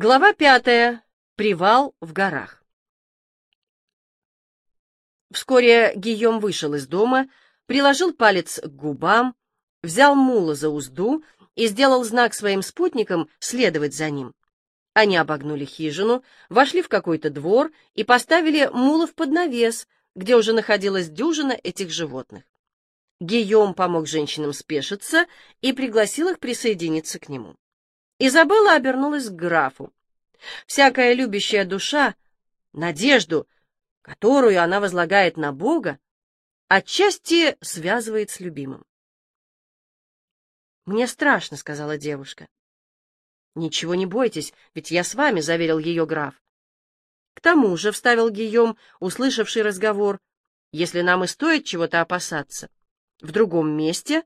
Глава пятая. Привал в горах. Вскоре Гийом вышел из дома, приложил палец к губам, взял мула за узду и сделал знак своим спутникам следовать за ним. Они обогнули хижину, вошли в какой-то двор и поставили мулов под навес, где уже находилась дюжина этих животных. Гийом помог женщинам спешиться и пригласил их присоединиться к нему. Изабелла обернулась к графу. Всякая любящая душа, надежду, которую она возлагает на Бога, отчасти связывает с любимым. «Мне страшно», — сказала девушка. «Ничего не бойтесь, ведь я с вами», — заверил ее граф. «К тому же», — вставил Гийом, услышавший разговор, — «если нам и стоит чего-то опасаться, в другом месте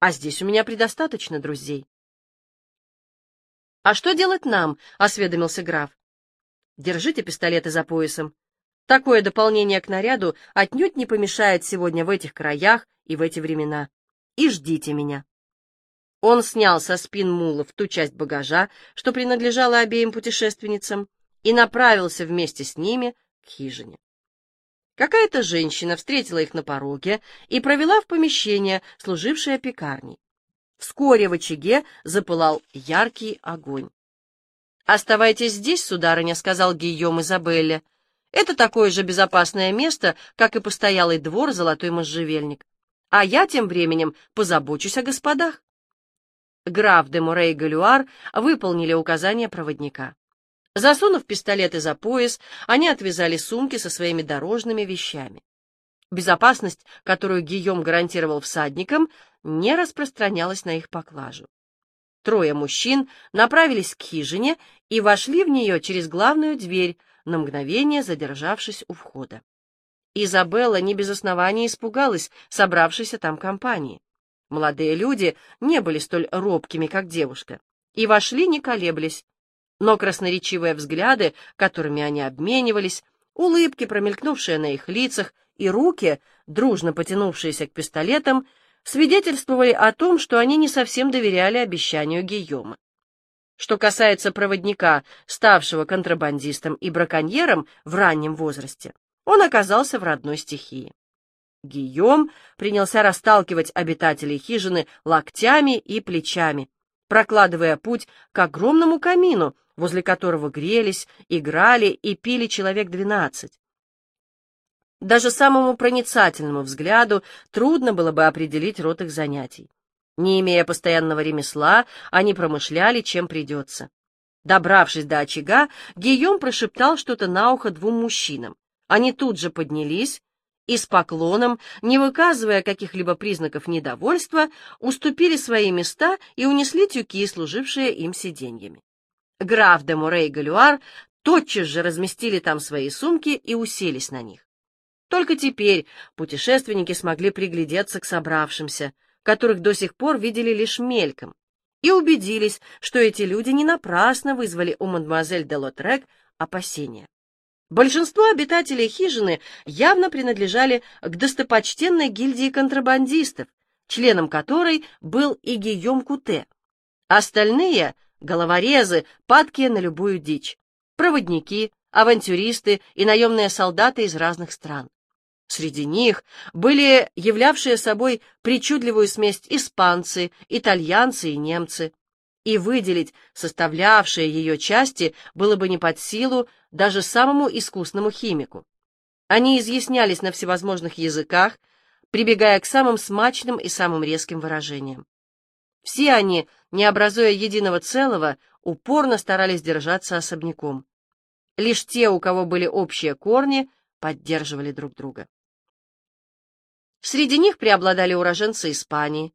а здесь у меня предостаточно друзей. «А что делать нам?» — осведомился граф. «Держите пистолеты за поясом. Такое дополнение к наряду отнюдь не помешает сегодня в этих краях и в эти времена. И ждите меня». Он снял со спин мулов ту часть багажа, что принадлежала обеим путешественницам, и направился вместе с ними к хижине. Какая-то женщина встретила их на пороге и провела в помещение, служившее пекарней. Вскоре в очаге запылал яркий огонь. «Оставайтесь здесь, сударыня», — сказал Гийом Изабелле. «Это такое же безопасное место, как и постоялый двор Золотой Можжевельник. А я тем временем позабочусь о господах». Граф де Мурей и Галюар выполнили указания проводника. Засунув пистолеты за пояс, они отвязали сумки со своими дорожными вещами. Безопасность, которую Гийом гарантировал всадникам, не распространялась на их поклажу. Трое мужчин направились к хижине и вошли в нее через главную дверь, на мгновение задержавшись у входа. Изабелла не без основания испугалась собравшейся там компании. Молодые люди не были столь робкими, как девушка, и вошли, не колеблясь, но красноречивые взгляды, которыми они обменивались, улыбки, промелькнувшие на их лицах, и руки, дружно потянувшиеся к пистолетам, свидетельствовали о том, что они не совсем доверяли обещанию Гийома. Что касается проводника, ставшего контрабандистом и браконьером в раннем возрасте, он оказался в родной стихии. Гийом принялся расталкивать обитателей хижины локтями и плечами, прокладывая путь к огромному камину, возле которого грелись, играли и пили человек двенадцать. Даже самому проницательному взгляду трудно было бы определить род их занятий. Не имея постоянного ремесла, они промышляли, чем придется. Добравшись до очага, Гийом прошептал что-то на ухо двум мужчинам. Они тут же поднялись и с поклоном, не выказывая каких-либо признаков недовольства, уступили свои места и унесли тюки, служившие им сиденьями. Граф де Морей и Галюар тотчас же разместили там свои сумки и уселись на них. Только теперь путешественники смогли приглядеться к собравшимся, которых до сих пор видели лишь мельком, и убедились, что эти люди не напрасно вызвали у мадемуазель де Лотрек опасения. Большинство обитателей хижины явно принадлежали к достопочтенной гильдии контрабандистов, членом которой был и Гийом Куте. Остальные — головорезы, падкие на любую дичь, проводники, авантюристы и наемные солдаты из разных стран. Среди них были являвшие собой причудливую смесь испанцы, итальянцы и немцы, и выделить составлявшие ее части было бы не под силу даже самому искусному химику. Они изъяснялись на всевозможных языках, прибегая к самым смачным и самым резким выражениям. Все они, не образуя единого целого, упорно старались держаться особняком. Лишь те, у кого были общие корни, поддерживали друг друга. Среди них преобладали уроженцы Испании,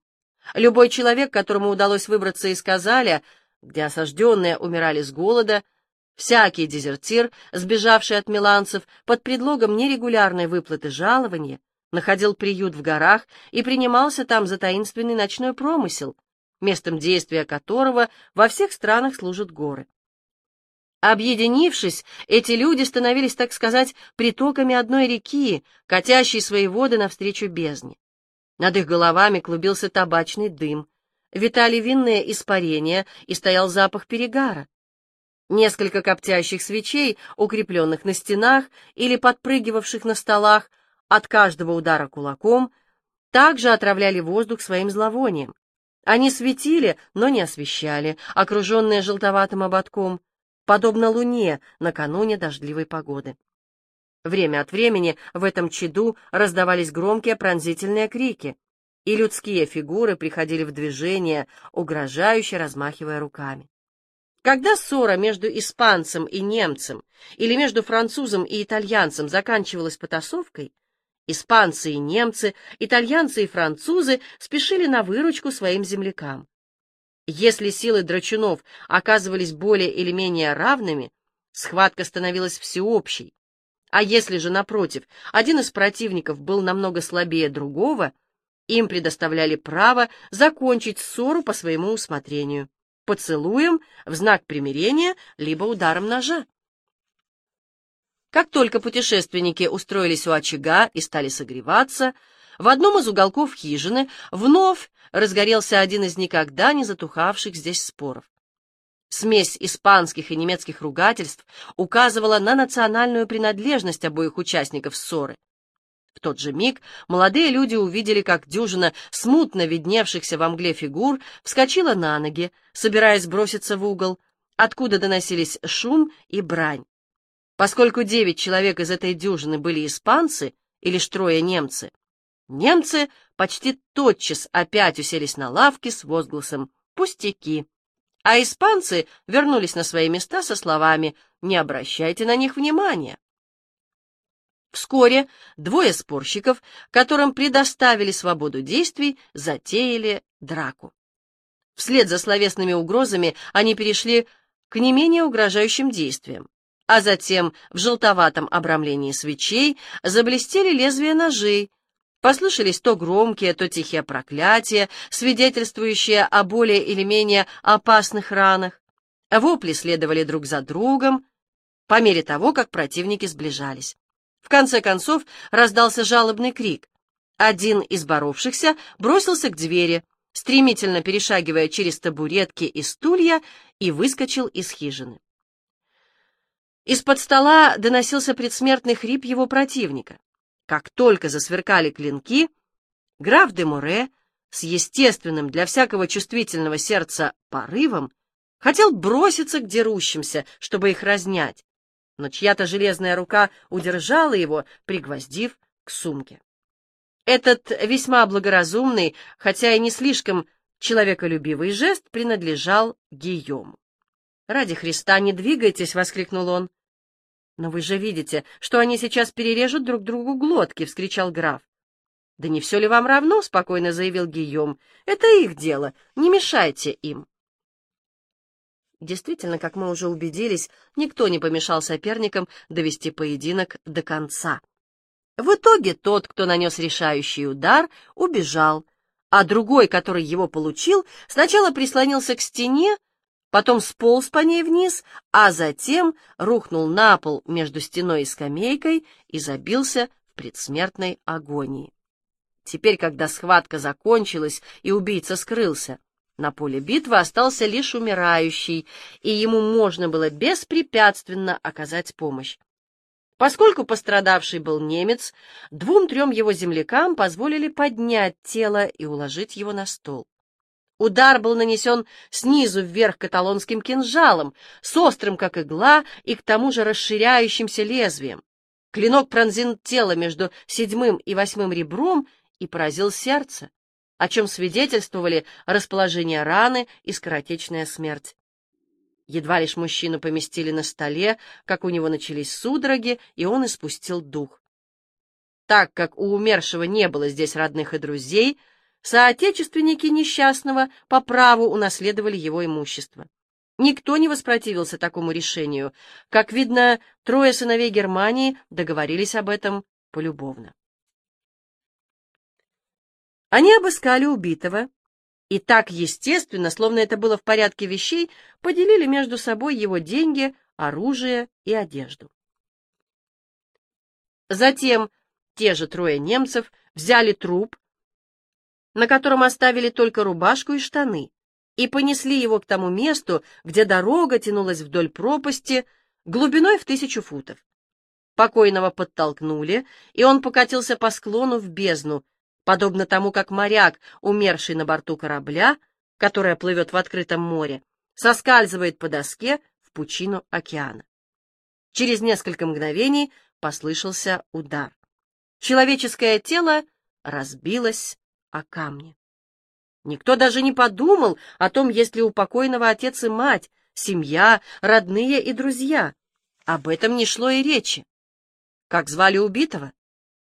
Любой человек, которому удалось выбраться из Казаля, где осажденные умирали с голода, всякий дезертир, сбежавший от миланцев под предлогом нерегулярной выплаты жалования, находил приют в горах и принимался там за таинственный ночной промысел, местом действия которого во всех странах служат горы. Объединившись, эти люди становились, так сказать, притоками одной реки, катящей свои воды навстречу бездне. Над их головами клубился табачный дым. витали винные испарения и стоял запах перегара. Несколько коптящих свечей, укрепленных на стенах или подпрыгивавших на столах от каждого удара кулаком, также отравляли воздух своим зловонием. Они светили, но не освещали, окруженные желтоватым ободком, подобно луне накануне дождливой погоды. Время от времени в этом чаду раздавались громкие пронзительные крики, и людские фигуры приходили в движение, угрожающе размахивая руками. Когда ссора между испанцем и немцем или между французом и итальянцем заканчивалась потасовкой, испанцы и немцы, итальянцы и французы спешили на выручку своим землякам. Если силы драчунов оказывались более или менее равными, схватка становилась всеобщей, а если же, напротив, один из противников был намного слабее другого, им предоставляли право закончить ссору по своему усмотрению, поцелуем в знак примирения либо ударом ножа. Как только путешественники устроились у очага и стали согреваться, в одном из уголков хижины вновь разгорелся один из никогда не затухавших здесь споров. Смесь испанских и немецких ругательств указывала на национальную принадлежность обоих участников ссоры. В тот же миг молодые люди увидели, как дюжина смутно видневшихся во мгле фигур вскочила на ноги, собираясь броситься в угол, откуда доносились шум и брань. Поскольку девять человек из этой дюжины были испанцы, или лишь трое немцы, немцы почти тотчас опять уселись на лавке с возгласом «Пустяки!» а испанцы вернулись на свои места со словами «Не обращайте на них внимания». Вскоре двое спорщиков, которым предоставили свободу действий, затеяли драку. Вслед за словесными угрозами они перешли к не менее угрожающим действиям, а затем в желтоватом обрамлении свечей заблестели лезвия ножей, Послышались то громкие, то тихие проклятия, свидетельствующие о более или менее опасных ранах. Вопли следовали друг за другом по мере того, как противники сближались. В конце концов раздался жалобный крик. Один из боровшихся бросился к двери, стремительно перешагивая через табуретки и стулья, и выскочил из хижины. Из-под стола доносился предсмертный хрип его противника. Как только засверкали клинки, граф де Море с естественным для всякого чувствительного сердца порывом хотел броситься к дерущимся, чтобы их разнять, но чья-то железная рука удержала его, пригвоздив к сумке. Этот весьма благоразумный, хотя и не слишком человеколюбивый жест принадлежал Гийому. «Ради Христа не двигайтесь!» — воскликнул он. «Но вы же видите, что они сейчас перережут друг другу глотки!» — вскричал граф. «Да не все ли вам равно?» — спокойно заявил Гийом. «Это их дело, не мешайте им». Действительно, как мы уже убедились, никто не помешал соперникам довести поединок до конца. В итоге тот, кто нанес решающий удар, убежал, а другой, который его получил, сначала прислонился к стене, потом сполз по ней вниз, а затем рухнул на пол между стеной и скамейкой и забился в предсмертной агонии. Теперь, когда схватка закончилась и убийца скрылся, на поле битвы остался лишь умирающий, и ему можно было беспрепятственно оказать помощь. Поскольку пострадавший был немец, двум-трем его землякам позволили поднять тело и уложить его на стол. Удар был нанесен снизу вверх каталонским кинжалом, с острым, как игла, и к тому же расширяющимся лезвием. Клинок пронзил тело между седьмым и восьмым ребром и поразил сердце, о чем свидетельствовали расположение раны и скоротечная смерть. Едва лишь мужчину поместили на столе, как у него начались судороги, и он испустил дух. Так как у умершего не было здесь родных и друзей, Соотечественники несчастного по праву унаследовали его имущество. Никто не воспротивился такому решению. Как видно, трое сыновей Германии договорились об этом полюбовно. Они обыскали убитого и так естественно, словно это было в порядке вещей, поделили между собой его деньги, оружие и одежду. Затем те же трое немцев взяли труп, на котором оставили только рубашку и штаны, и понесли его к тому месту, где дорога тянулась вдоль пропасти глубиной в тысячу футов. Покойного подтолкнули, и он покатился по склону в бездну, подобно тому, как моряк, умерший на борту корабля, которая плывет в открытом море, соскальзывает по доске в пучину океана. Через несколько мгновений послышался удар. Человеческое тело разбилось о камни. Никто даже не подумал о том, есть ли у покойного отец и мать, семья, родные и друзья. Об этом не шло и речи. Как звали убитого?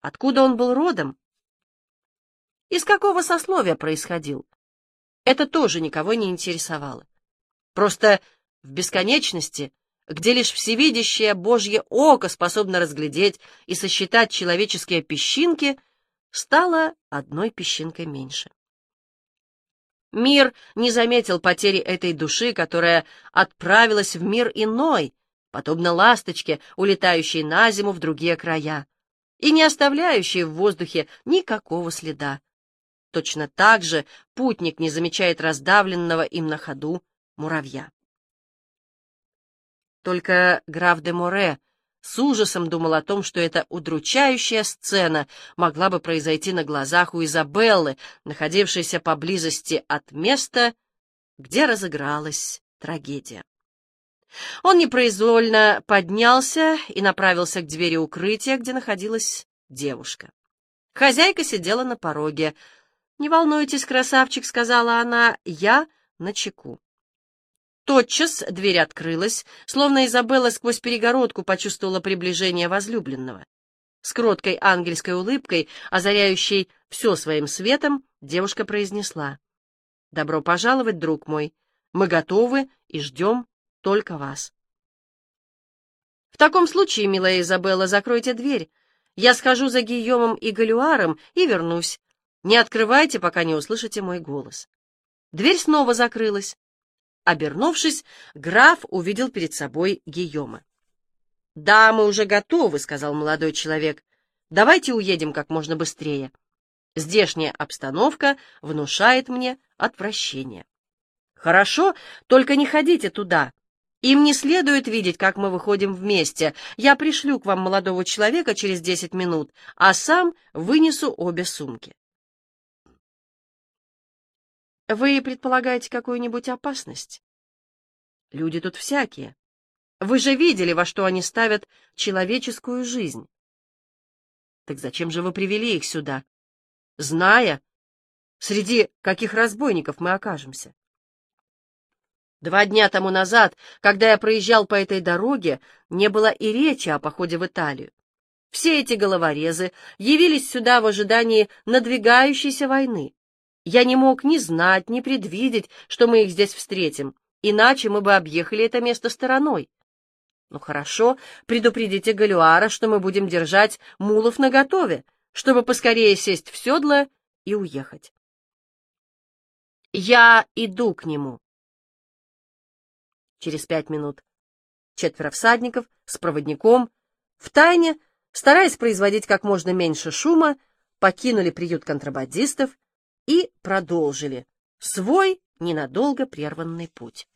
Откуда он был родом? Из какого сословия происходил? Это тоже никого не интересовало. Просто в бесконечности, где лишь всевидящее Божье око способно разглядеть и сосчитать человеческие песчинки, стало одной песчинкой меньше. Мир не заметил потери этой души, которая отправилась в мир иной, подобно ласточке, улетающей на зиму в другие края, и не оставляющей в воздухе никакого следа. Точно так же путник не замечает раздавленного им на ходу муравья. Только граф де Море с ужасом думал о том, что эта удручающая сцена могла бы произойти на глазах у Изабеллы, находившейся поблизости от места, где разыгралась трагедия. Он непроизвольно поднялся и направился к двери укрытия, где находилась девушка. Хозяйка сидела на пороге. «Не волнуйтесь, красавчик», — сказала она, — «я на чеку». Тотчас дверь открылась, словно Изабелла сквозь перегородку почувствовала приближение возлюбленного. С кроткой ангельской улыбкой, озаряющей все своим светом, девушка произнесла. «Добро пожаловать, друг мой. Мы готовы и ждем только вас». «В таком случае, милая Изабелла, закройте дверь. Я схожу за Гийомом и Галюаром и вернусь. Не открывайте, пока не услышите мой голос». Дверь снова закрылась. Обернувшись, граф увидел перед собой Гийома. «Да, мы уже готовы», — сказал молодой человек. «Давайте уедем как можно быстрее. Здешняя обстановка внушает мне отвращение». «Хорошо, только не ходите туда. Им не следует видеть, как мы выходим вместе. Я пришлю к вам молодого человека через десять минут, а сам вынесу обе сумки». Вы предполагаете какую-нибудь опасность? Люди тут всякие. Вы же видели, во что они ставят человеческую жизнь. Так зачем же вы привели их сюда, зная, среди каких разбойников мы окажемся? Два дня тому назад, когда я проезжал по этой дороге, не было и речи о походе в Италию. Все эти головорезы явились сюда в ожидании надвигающейся войны. Я не мог ни знать, ни предвидеть, что мы их здесь встретим, иначе мы бы объехали это место стороной. Ну хорошо, предупредите Галюара, что мы будем держать мулов наготове, чтобы поскорее сесть в седло и уехать. Я иду к нему. Через пять минут четверо всадников с проводником, втайне, стараясь производить как можно меньше шума, покинули приют контрабандистов и продолжили свой ненадолго прерванный путь.